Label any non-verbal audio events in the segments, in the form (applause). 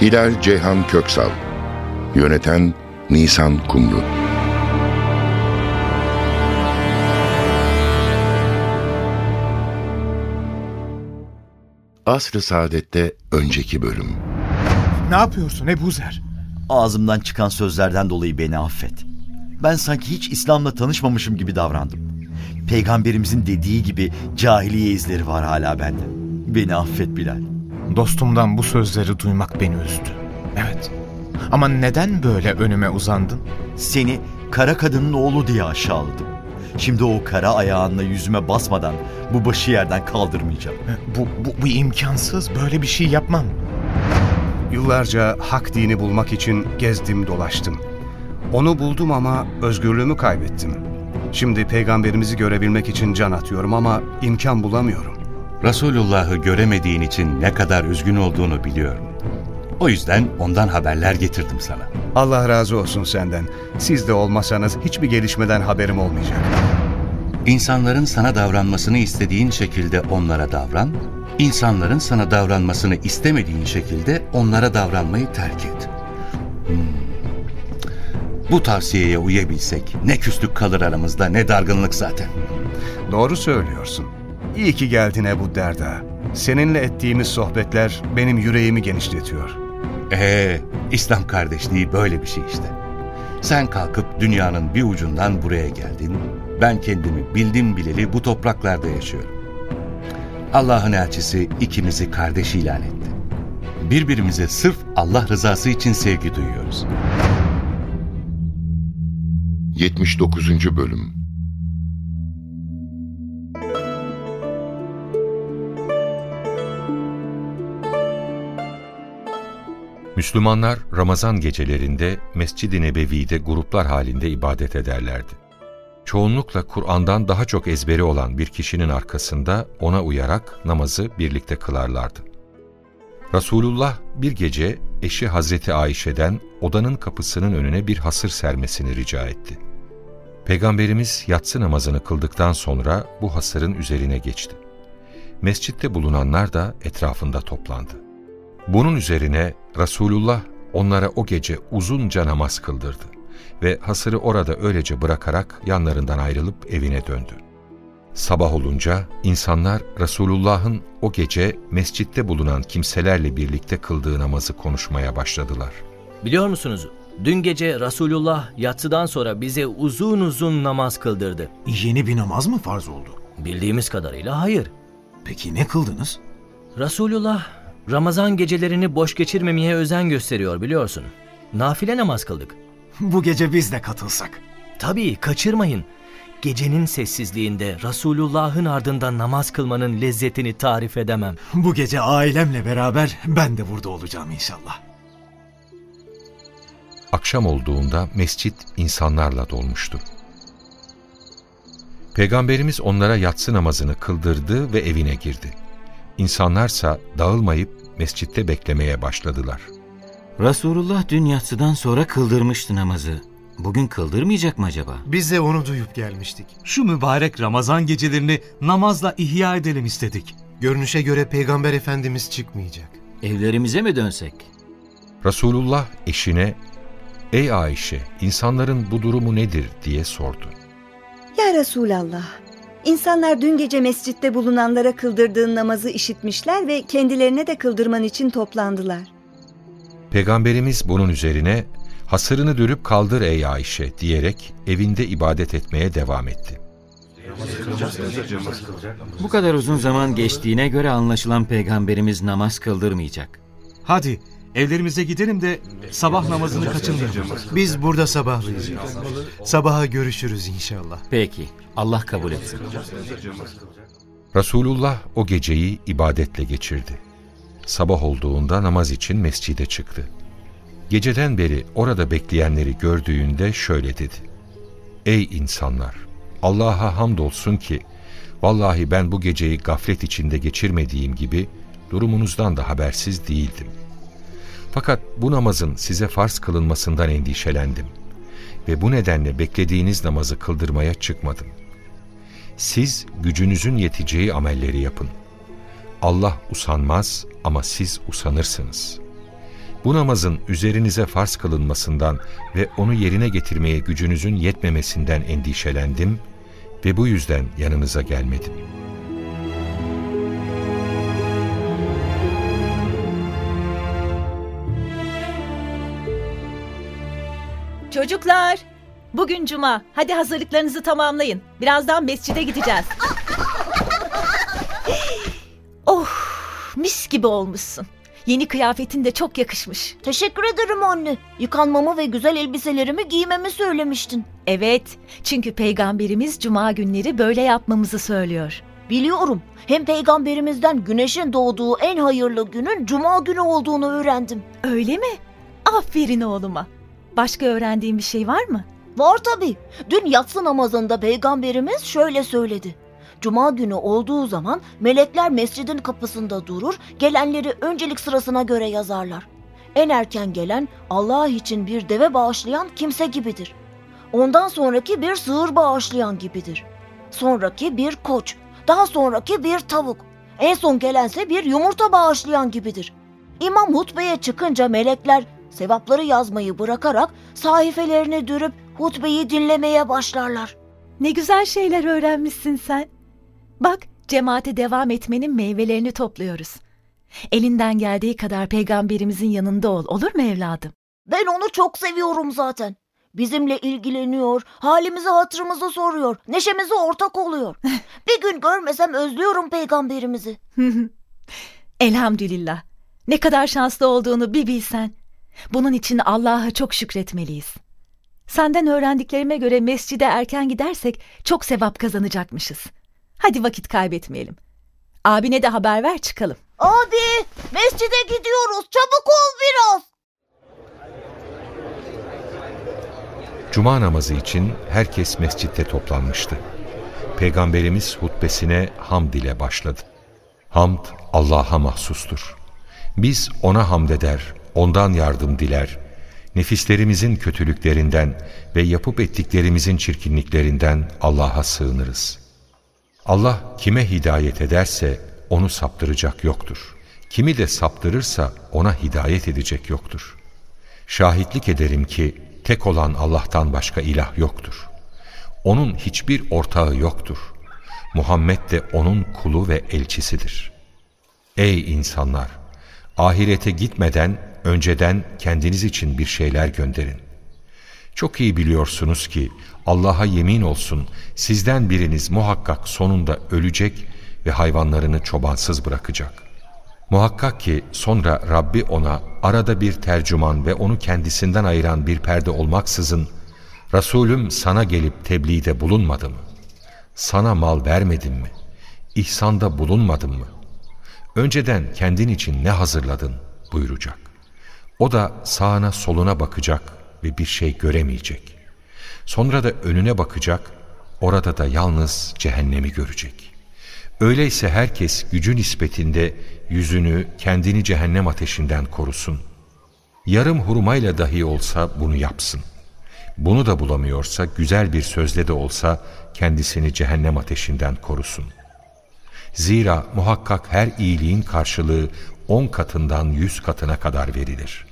Hilal Ceyhan Köksal Yöneten Nisan Kumru Asr-ı Saadet'te önceki bölüm Ne yapıyorsun Ebu Zer? Ağzımdan çıkan sözlerden dolayı beni affet. Ben sanki hiç İslam'la tanışmamışım gibi davrandım. Peygamberimizin dediği gibi cahiliye izleri var hala bende. Beni affet Bilal. Dostumdan bu sözleri duymak beni üzdü. Evet. Ama neden böyle önüme uzandın? Seni kara kadının oğlu diye aşağıladım. Şimdi o kara ayağınla yüzüme basmadan bu başı yerden kaldırmayacağım. Bu, bu, bu imkansız. Böyle bir şey yapmam. Yıllarca hak dini bulmak için gezdim dolaştım. Onu buldum ama özgürlüğümü kaybettim. Şimdi peygamberimizi görebilmek için can atıyorum ama imkan bulamıyorum. Resulullah'ı göremediğin için ne kadar üzgün olduğunu biliyorum. O yüzden ondan haberler getirdim sana. Allah razı olsun senden. Siz de olmasanız hiçbir gelişmeden haberim olmayacak. İnsanların sana davranmasını istediğin şekilde onlara davran, insanların sana davranmasını istemediğin şekilde onlara davranmayı terk et. Hmm. Bu tavsiyeye uyabilsek ne küslük kalır aramızda ne dargınlık zaten. Doğru söylüyorsun. İyi ki geldin Ebu Derda. Seninle ettiğimiz sohbetler benim yüreğimi genişletiyor. Ee, İslam kardeşliği böyle bir şey işte. Sen kalkıp dünyanın bir ucundan buraya geldin. Ben kendimi bildim bileli bu topraklarda yaşıyorum. Allah'ın elçisi ikimizi kardeş ilan etti. Birbirimize sırf Allah rızası için sevgi duyuyoruz. 79. Bölüm Müslümanlar Ramazan gecelerinde Mescid-i Nebevi'de gruplar halinde ibadet ederlerdi. Çoğunlukla Kur'an'dan daha çok ezberi olan bir kişinin arkasında ona uyarak namazı birlikte kılarlardı. Resulullah bir gece eşi Hazreti Ayşe'den odanın kapısının önüne bir hasır sermesini rica etti. Peygamberimiz yatsı namazını kıldıktan sonra bu hasırın üzerine geçti. Mescitte bulunanlar da etrafında toplandı. Bunun üzerine Resulullah onlara o gece uzunca namaz kıldırdı ve hasırı orada öylece bırakarak yanlarından ayrılıp evine döndü. Sabah olunca insanlar Resulullah'ın o gece mescitte bulunan kimselerle birlikte kıldığı namazı konuşmaya başladılar. Biliyor musunuz? Dün gece Resulullah yatsıdan sonra bize uzun uzun namaz kıldırdı. Yeni bir namaz mı farz oldu? Bildiğimiz kadarıyla hayır. Peki ne kıldınız? Resulullah Ramazan gecelerini boş geçirmemeye özen gösteriyor biliyorsun. Nafile namaz kıldık. (laughs) Bu gece biz de katılsak. Tabii kaçırmayın. Gecenin sessizliğinde Resulullah'ın ardında namaz kılmanın lezzetini tarif edemem. Bu gece ailemle beraber ben de burada olacağım inşallah. Akşam olduğunda mescit insanlarla dolmuştu. Peygamberimiz onlara yatsı namazını kıldırdı ve evine girdi. İnsanlarsa dağılmayıp mescitte beklemeye başladılar. Resulullah dün yatsıdan sonra kıldırmıştı namazı. Bugün kıldırmayacak mı acaba? Biz de onu duyup gelmiştik. Şu mübarek Ramazan gecelerini namazla ihya edelim istedik. Görünüşe göre Peygamber Efendimiz çıkmayacak. Evlerimize mi dönsek? Resulullah eşine, ''Ey Ayşe, insanların bu durumu nedir?'' diye sordu. Ya Resulallah, insanlar dün gece mescitte bulunanlara kıldırdığın namazı işitmişler ve kendilerine de kıldırman için toplandılar. Peygamberimiz bunun üzerine, hasırını dürüp kaldır ey Ayşe diyerek evinde ibadet etmeye devam etti. Bu kadar uzun zaman geçtiğine göre anlaşılan peygamberimiz namaz kıldırmayacak. Hadi evlerimize gidelim de sabah namazını kaçırmayalım. Biz burada sabahlayacağız. Sabaha görüşürüz inşallah. Peki, Allah kabul etsin. Resulullah o geceyi ibadetle geçirdi. Sabah olduğunda namaz için mescide çıktı. Geceden beri orada bekleyenleri gördüğünde şöyle dedi. Ey insanlar! Allah'a hamdolsun ki vallahi ben bu geceyi gaflet içinde geçirmediğim gibi durumunuzdan da habersiz değildim. Fakat bu namazın size farz kılınmasından endişelendim ve bu nedenle beklediğiniz namazı kıldırmaya çıkmadım. Siz gücünüzün yeteceği amelleri yapın. Allah usanmaz ama siz usanırsınız. Bu namazın üzerinize farz kılınmasından ve onu yerine getirmeye gücünüzün yetmemesinden endişelendim ve bu yüzden yanınıza gelmedim. Çocuklar, bugün cuma. Hadi hazırlıklarınızı tamamlayın. Birazdan mescide gideceğiz. (laughs) oh, mis gibi olmuşsun. Yeni kıyafetin de çok yakışmış. Teşekkür ederim anne. Yıkanmamı ve güzel elbiselerimi giymemi söylemiştin. Evet, çünkü peygamberimiz cuma günleri böyle yapmamızı söylüyor. Biliyorum. Hem peygamberimizden güneşin doğduğu en hayırlı günün cuma günü olduğunu öğrendim. Öyle mi? Aferin oğluma. Başka öğrendiğin bir şey var mı? Var tabii. Dün yatsı namazında peygamberimiz şöyle söyledi. Cuma günü olduğu zaman melekler mescidin kapısında durur, gelenleri öncelik sırasına göre yazarlar. En erken gelen Allah için bir deve bağışlayan kimse gibidir. Ondan sonraki bir sığır bağışlayan gibidir. Sonraki bir koç, daha sonraki bir tavuk. En son gelense bir yumurta bağışlayan gibidir. İmam hutbeye çıkınca melekler sevapları yazmayı bırakarak sahifelerini dürüp hutbeyi dinlemeye başlarlar. Ne güzel şeyler öğrenmişsin sen. Bak cemaate devam etmenin meyvelerini topluyoruz. Elinden geldiği kadar peygamberimizin yanında ol, olur mu evladım? Ben onu çok seviyorum zaten. Bizimle ilgileniyor, halimizi hatırımızı soruyor, neşemize ortak oluyor. (laughs) Bir gün görmesem özlüyorum peygamberimizi. (laughs) Elhamdülillah. Ne kadar şanslı olduğunu bir bilsen. Bunun için Allah'a çok şükretmeliyiz. Senden öğrendiklerime göre mescide erken gidersek çok sevap kazanacakmışız. Hadi vakit kaybetmeyelim. Abine de haber ver çıkalım. Abi mescide gidiyoruz çabuk ol biraz. Cuma namazı için herkes mescitte toplanmıştı. Peygamberimiz hutbesine hamd ile başladı. Hamd Allah'a mahsustur. Biz ona hamd eder, ondan yardım diler, nefislerimizin kötülüklerinden ve yapıp ettiklerimizin çirkinliklerinden Allah'a sığınırız. Allah kime hidayet ederse onu saptıracak yoktur. Kimi de saptırırsa ona hidayet edecek yoktur. Şahitlik ederim ki tek olan Allah'tan başka ilah yoktur. Onun hiçbir ortağı yoktur. Muhammed de onun kulu ve elçisidir. Ey insanlar! Ahirete gitmeden önceden kendiniz için bir şeyler gönderin. Çok iyi biliyorsunuz ki Allah'a yemin olsun sizden biriniz muhakkak sonunda ölecek ve hayvanlarını çobansız bırakacak. Muhakkak ki sonra Rabbi ona arada bir tercüman ve onu kendisinden ayıran bir perde olmaksızın Resulüm sana gelip tebliğde bulunmadı mı? Sana mal vermedim mi? İhsanda bulunmadın mı? Önceden kendin için ne hazırladın buyuracak. O da sağına soluna bakacak ve bir şey göremeyecek. Sonra da önüne bakacak, orada da yalnız cehennemi görecek. Öyleyse herkes gücü nispetinde yüzünü, kendini cehennem ateşinden korusun. Yarım hurmayla dahi olsa bunu yapsın. Bunu da bulamıyorsa güzel bir sözle de olsa kendisini cehennem ateşinden korusun. Zira muhakkak her iyiliğin karşılığı on katından yüz katına kadar verilir.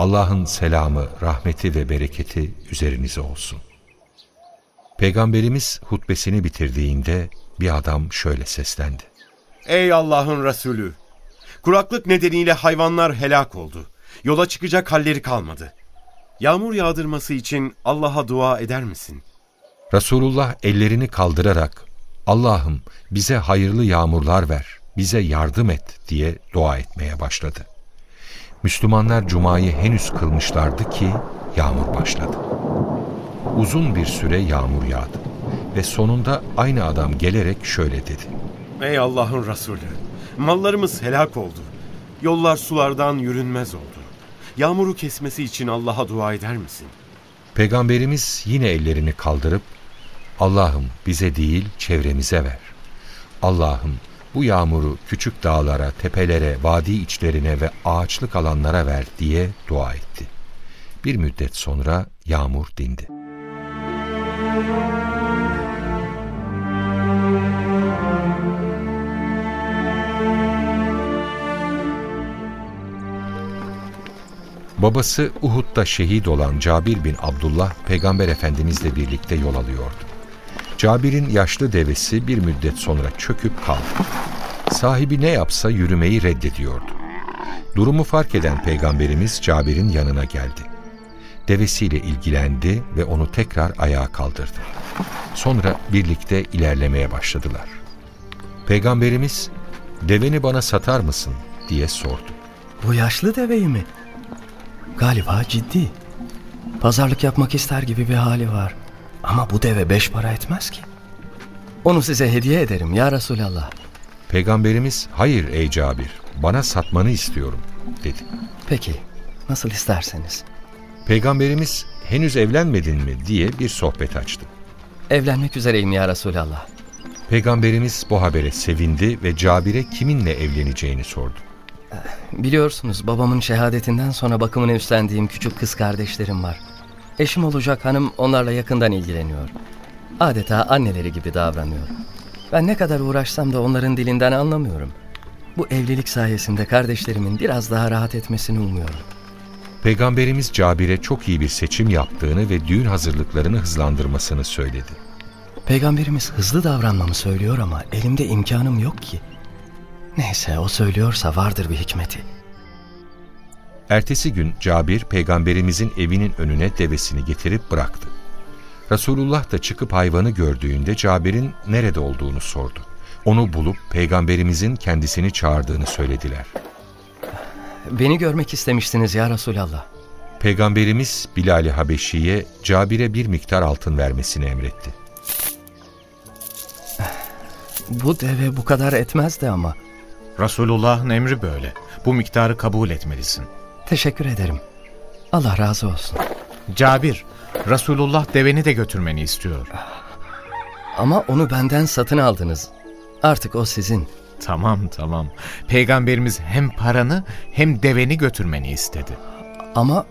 Allah'ın selamı, rahmeti ve bereketi üzerinize olsun. Peygamberimiz hutbesini bitirdiğinde bir adam şöyle seslendi. Ey Allah'ın Resulü! Kuraklık nedeniyle hayvanlar helak oldu. Yola çıkacak halleri kalmadı. Yağmur yağdırması için Allah'a dua eder misin? Resulullah ellerini kaldırarak Allah'ım bize hayırlı yağmurlar ver, bize yardım et diye dua etmeye başladı. Müslümanlar cumayı henüz kılmışlardı ki yağmur başladı. Uzun bir süre yağmur yağdı ve sonunda aynı adam gelerek şöyle dedi. Ey Allah'ın Resulü! Mallarımız helak oldu. Yollar sulardan yürünmez oldu. yağmuru kesmesi için Allah'a dua eder misin? Peygamberimiz yine ellerini kaldırıp Allah'ım bize değil çevremize ver. Allah'ım bu yağmuru küçük dağlara, tepelere, vadi içlerine ve ağaçlık alanlara ver diye dua etti. Bir müddet sonra yağmur dindi. Babası Uhud'da şehit olan Cabir bin Abdullah Peygamber Efendimizle birlikte yol alıyordu. Cabir'in yaşlı devesi bir müddet sonra çöküp kaldı. Sahibi ne yapsa yürümeyi reddediyordu. Durumu fark eden Peygamberimiz Cabir'in yanına geldi. Devesiyle ilgilendi ve onu tekrar ayağa kaldırdı. Sonra birlikte ilerlemeye başladılar. Peygamberimiz, deveni bana satar mısın diye sordu. Bu yaşlı deveyi mi? Galiba ciddi. Pazarlık yapmak ister gibi bir hali var. Ama bu deve beş para etmez ki. Onu size hediye ederim ya Resulallah. Peygamberimiz hayır ey Cabir bana satmanı istiyorum dedi. Peki nasıl isterseniz. Peygamberimiz henüz evlenmedin mi diye bir sohbet açtı. Evlenmek üzereyim ya Resulallah. Peygamberimiz bu habere sevindi ve Cabir'e kiminle evleneceğini sordu. Biliyorsunuz babamın şehadetinden sonra bakımını üstlendiğim küçük kız kardeşlerim var. Eşim olacak hanım onlarla yakından ilgileniyor. Adeta anneleri gibi davranıyor. Ben ne kadar uğraşsam da onların dilinden anlamıyorum. Bu evlilik sayesinde kardeşlerimin biraz daha rahat etmesini umuyorum. Peygamberimiz Cabir'e çok iyi bir seçim yaptığını ve düğün hazırlıklarını hızlandırmasını söyledi. Peygamberimiz hızlı davranmamı söylüyor ama elimde imkanım yok ki. Neyse o söylüyorsa vardır bir hikmeti. Ertesi gün Cabir peygamberimizin evinin önüne devesini getirip bıraktı. Resulullah da çıkıp hayvanı gördüğünde Cabir'in nerede olduğunu sordu. Onu bulup peygamberimizin kendisini çağırdığını söylediler. Beni görmek istemiştiniz ya Resulallah. Peygamberimiz Bilal-i Habeşi'ye Cabir'e bir miktar altın vermesini emretti. Bu deve bu kadar etmezdi ama. Resulullah'ın emri böyle. Bu miktarı kabul etmelisin. Teşekkür ederim. Allah razı olsun. Cabir, Resulullah deveni de götürmeni istiyor. Ama onu benden satın aldınız. Artık o sizin. Tamam tamam. Peygamberimiz hem paranı hem deveni götürmeni istedi. Ama...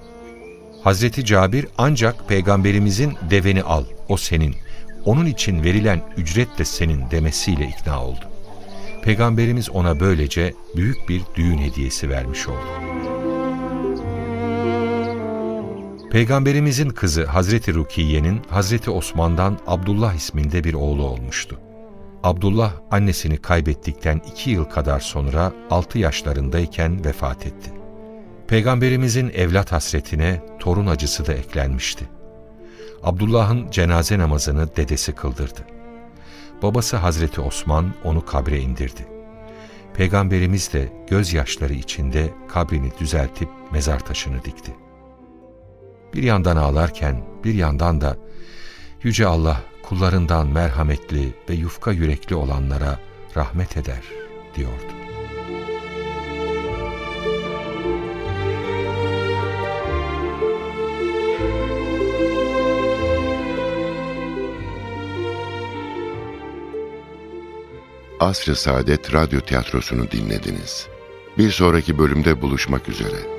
Hazreti Cabir ancak peygamberimizin deveni al, o senin. Onun için verilen ücret de senin demesiyle ikna oldu. Peygamberimiz ona böylece büyük bir düğün hediyesi vermiş oldu. Peygamberimizin kızı Hazreti Rukiye'nin Hazreti Osman'dan Abdullah isminde bir oğlu olmuştu. Abdullah annesini kaybettikten iki yıl kadar sonra altı yaşlarındayken vefat etti. Peygamberimizin evlat hasretine torun acısı da eklenmişti. Abdullah'ın cenaze namazını dedesi kıldırdı. Babası Hazreti Osman onu kabre indirdi. Peygamberimiz de gözyaşları içinde kabrini düzeltip mezar taşını dikti. Bir yandan ağlarken bir yandan da Yüce Allah kullarından merhametli ve yufka yürekli olanlara rahmet eder diyordu. Asr-ı Saadet Radyo Tiyatrosu'nu dinlediniz. Bir sonraki bölümde buluşmak üzere.